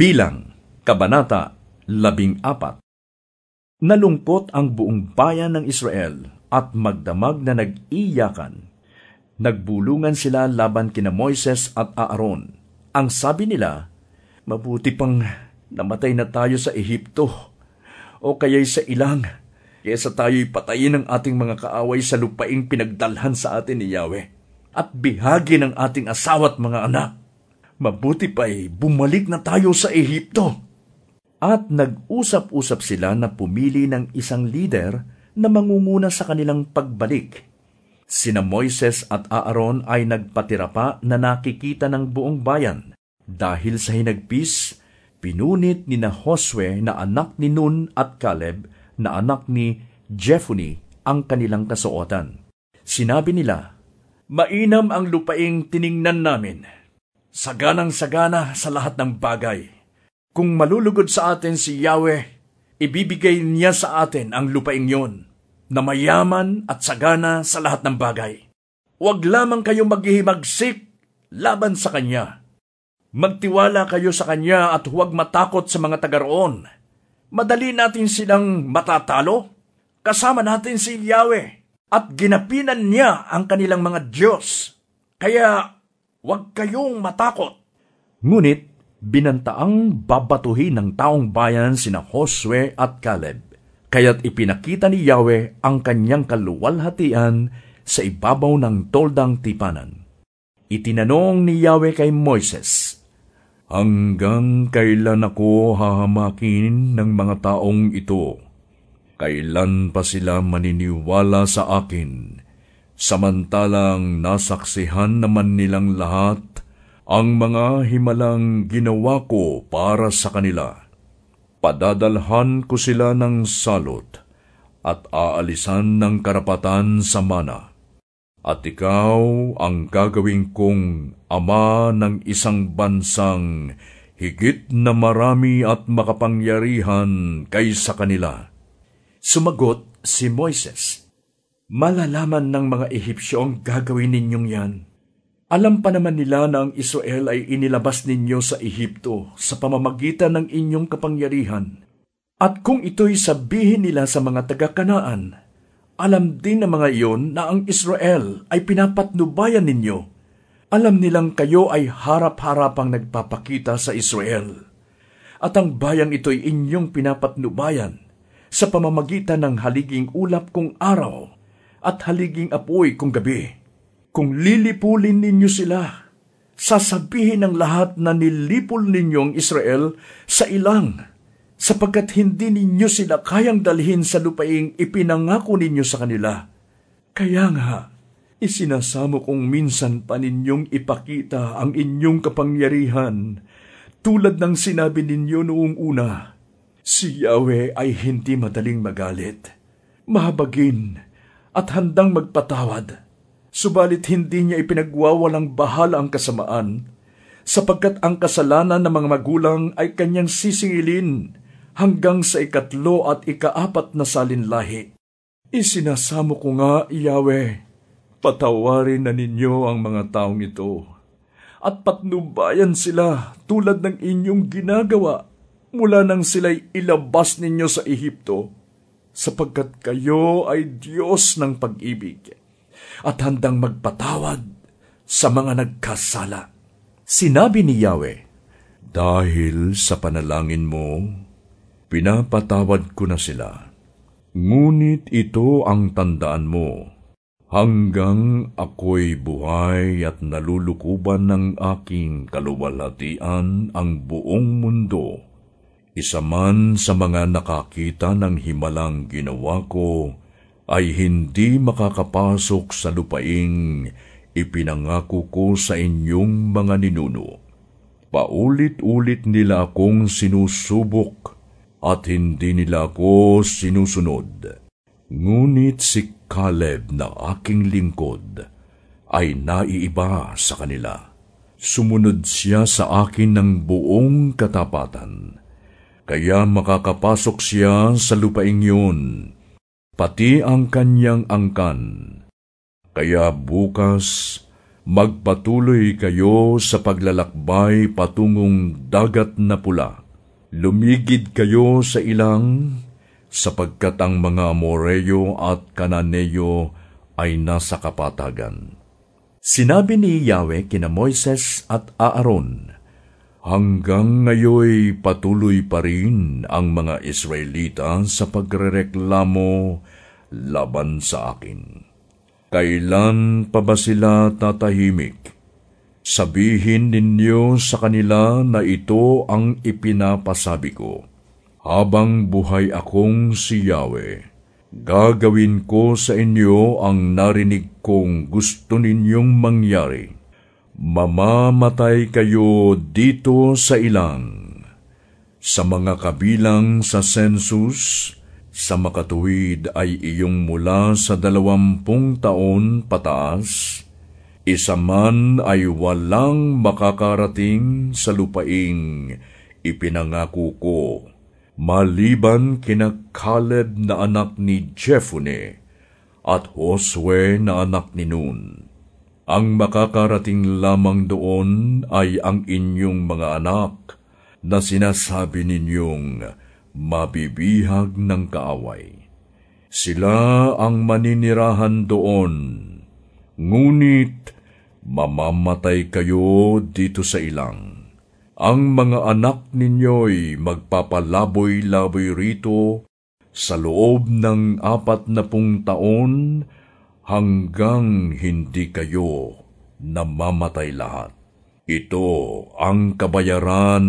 Bilang, Kabanata 14 Nalungkot ang buong bayan ng Israel at magdamag na nag-iyakan. Nagbulungan sila laban kina Moises at Aaron. Ang sabi nila, Mabuti pang namatay na tayo sa Ehipto o kaya'y sa ilang, kaysa tayo'y patayin ng ating mga kaaway sa lupaing pinagdalhan sa atin ni Yahweh at bihagi ng ating asawa't mga anak Mabuti pa'y bumalik na tayo sa Ehipto. At nag-usap-usap sila na pumili ng isang leader na mangunguna sa kanilang pagbalik. Sina Moises at Aaron ay nagpatira pa na nakikita ng buong bayan. Dahil sa hinagpis, pinunit ni na Josue na anak ni Nun at Caleb na anak ni Jephunneh ang kanilang kasuotan. Sinabi nila, Mainam ang lupaing tiningnan namin saganang sagana sa lahat ng bagay. Kung malulugod sa atin si Yahweh, ibibigay niya sa atin ang lupaing yon, na mayaman at sagana sa lahat ng bagay. Huwag lamang kayo maghihimagsik laban sa Kanya. Magtiwala kayo sa Kanya at huwag matakot sa mga tagaroon. Madali natin silang matatalo. Kasama natin si Yahweh at ginapinan niya ang kanilang mga Diyos. Kaya Huwag kayong matakot. Ngunit, binantaang babatuhin ng taong bayan sina Josue at Caleb. Kaya't ipinakita ni Yahweh ang kanyang kaluwalhatian sa ibabaw ng toldang tipanan. Itinanong ni Yahweh kay Moises, Hanggang kailan ako hahamakin ng mga taong ito? Kailan pa sila maniniwala sa akin Samantalang nasaksihan naman nilang lahat ang mga himalang ginawa ko para sa kanila. Padadalhan ko sila ng salot at aalisan ng karapatan sa mana. At ikaw ang gagawin kong ama ng isang bansang higit na marami at makapangyarihan kaysa kanila. Sumagot si Moises, Malalaman ng mga Ehipsyo ang gagawin ninyong yan. Alam pa naman nila na ang Israel ay inilabas ninyo sa Ehipto sa pamamagitan ng inyong kapangyarihan. At kung ito'y sabihin nila sa mga taga-kanaan, alam din ng mga iyon na ang Israel ay pinapatnubayan ninyo. Alam nilang kayo ay harap-harapang nagpapakita sa Israel. At ang bayang ito'y inyong pinapatnubayan sa pamamagitan ng haliging ulap kong araw at haliging apoy kung gabi. Kung lilipulin ninyo sila, sasabihin ng lahat na nilipol ninyong Israel sa ilang, sapagkat hindi ninyo sila kayang dalhin sa lupaing ipinangako ninyo sa kanila. Kaya nga, isinasamo kong minsan pa ninyong ipakita ang inyong kapangyarihan, tulad ng sinabi ninyo noong una, si Yahweh ay hindi madaling magalit, mahabagin, at handang magpatawad. Subalit hindi niya ipinagwawalang bahala ang kasamaan, sapagkat ang kasalanan ng mga magulang ay kanyang sisingilin hanggang sa ikatlo at ikaapat na salinlahi. Isinasamo ko nga, Yahweh, patawarin na ninyo ang mga taong ito, at patnubayan sila tulad ng inyong ginagawa mula nang sila'y ilabas ninyo sa Ehipto sapagkat kayo ay Diyos ng pag-ibig at handang magpatawad sa mga nagkasala. Sinabi ni Yahweh, Dahil sa panalangin mo, pinapatawad ko na sila. Ngunit ito ang tandaan mo, hanggang ako'y buhay at nalulukuban ng aking kaluwalhatian ang buong mundo isa man sa mga nakakita ng himalang ginawa ko ay hindi makakapasok sa lupaing ipinangako ko sa inyong mga ninuno. Paulit-ulit nila akong sinusubok at hindi nila ako sinusunod. Ngunit si Caleb na aking lingkod ay naiiba sa kanila. Sumunod siya sa akin ng buong katapatan kaya makakapasok siya sa lupaing yun, pati ang kanyang angkan. Kaya bukas Magpatuloy kayo sa paglalakbay patungong dagat na pula. Lumigid kayo sa ilang, sapagkat ang mga Amoreyo at Kananeyo ay nasa kapatagan. Sinabi ni Yahweh kina Moises at Aaron, Hanggang ngayoy patuloy pa rin ang mga Israelita sa pagrereklamo laban sa akin. Kailan pa ba sila tatahimik? Sabihin ninyo sa kanila na ito ang ipinapasabi ko. Habang buhay akong si Yahweh, gagawin ko sa inyo ang narinig kong gusto ninyong mangyari Mamamatay kayo dito sa ilang. Sa mga kabilang sa census, sa makatuwid ay iyong mula sa dalawampung taon pataas, isa man ay walang makakarating sa lupaing ipinangako ko, maliban kina Caleb na anak ni Jephunneh at Josue na anak ni Nun ang makakarating lamang doon ay ang inyong mga anak na sinasabi ninyong mabibihag ng kaaway. Sila ang maninirahan doon, ngunit mamamatay kayo dito sa ilang. Ang mga anak ninyo'y magpapalaboy-laboy rito sa loob ng apat na pung taon hanggang hindi kayo namamatay lahat. Ito ang kabayaran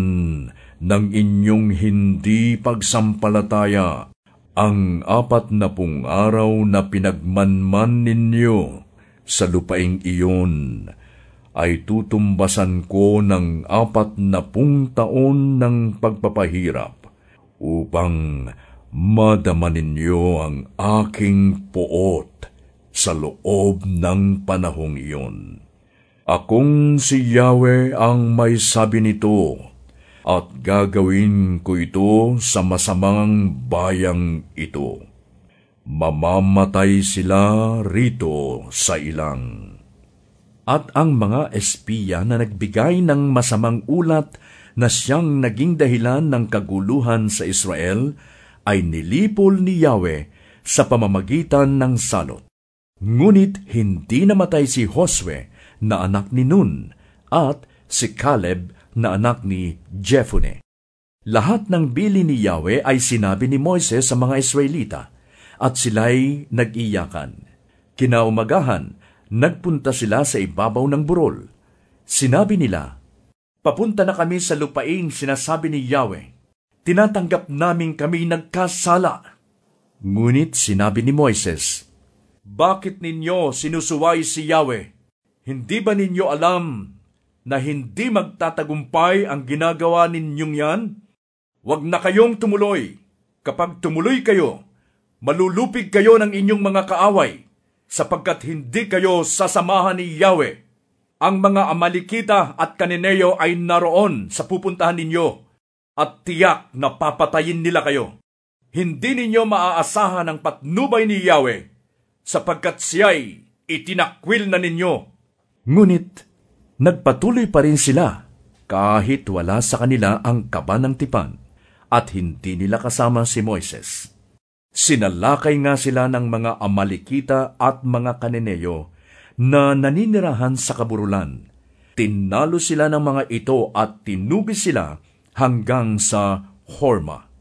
ng inyong hindi pagsampalataya, ang apat na pung araw na pinagmanman ninyo sa lupaing iyon ay tutumbasan ko ng apat na pung taon ng pagpapahirap upang madama ninyo ang aking poot sa loob ng panahong iyon. Akong si Yahweh ang may sabi nito, at gagawin ko ito sa masamang bayang ito. Mamamatay sila rito sa ilang. At ang mga espiya na nagbigay ng masamang ulat na siyang naging dahilan ng kaguluhan sa Israel ay nilipol ni Yahweh sa pamamagitan ng salot. Ngunit hindi namatay si Josue na anak ni Nun at si Caleb na anak ni Jephunneh. Lahat ng bili ni Yahweh ay sinabi ni Moises sa mga Israelita at sila'y nag-iyakan. Kinaumagahan, nagpunta sila sa ibabaw ng burol. Sinabi nila, Papunta na kami sa lupain sinasabi ni Yahweh. Tinatanggap namin kami nagkasala. Ngunit sinabi ni Moises, bakit ninyo sinusuway si Yahweh? Hindi ba ninyo alam na hindi magtatagumpay ang ginagawa ninyong yan? Huwag na kayong tumuloy. Kapag tumuloy kayo, malulupig kayo ng inyong mga kaaway, sapagkat hindi kayo sasamahan ni Yahweh. Ang mga Amalikita at Kanineo ay naroon sa pupuntahan ninyo, at tiyak na papatayin nila kayo. Hindi ninyo maaasahan ang patnubay ni Yahweh sapagkat siya'y itinakwil na ninyo. Ngunit, nagpatuloy pa rin sila kahit wala sa kanila ang kaba ng tipan at hindi nila kasama si Moises. Sinalakay nga sila ng mga Amalikita at mga Kaneneyo na naninirahan sa kaburulan. Tinalo sila ng mga ito at tinugis sila hanggang sa Horma.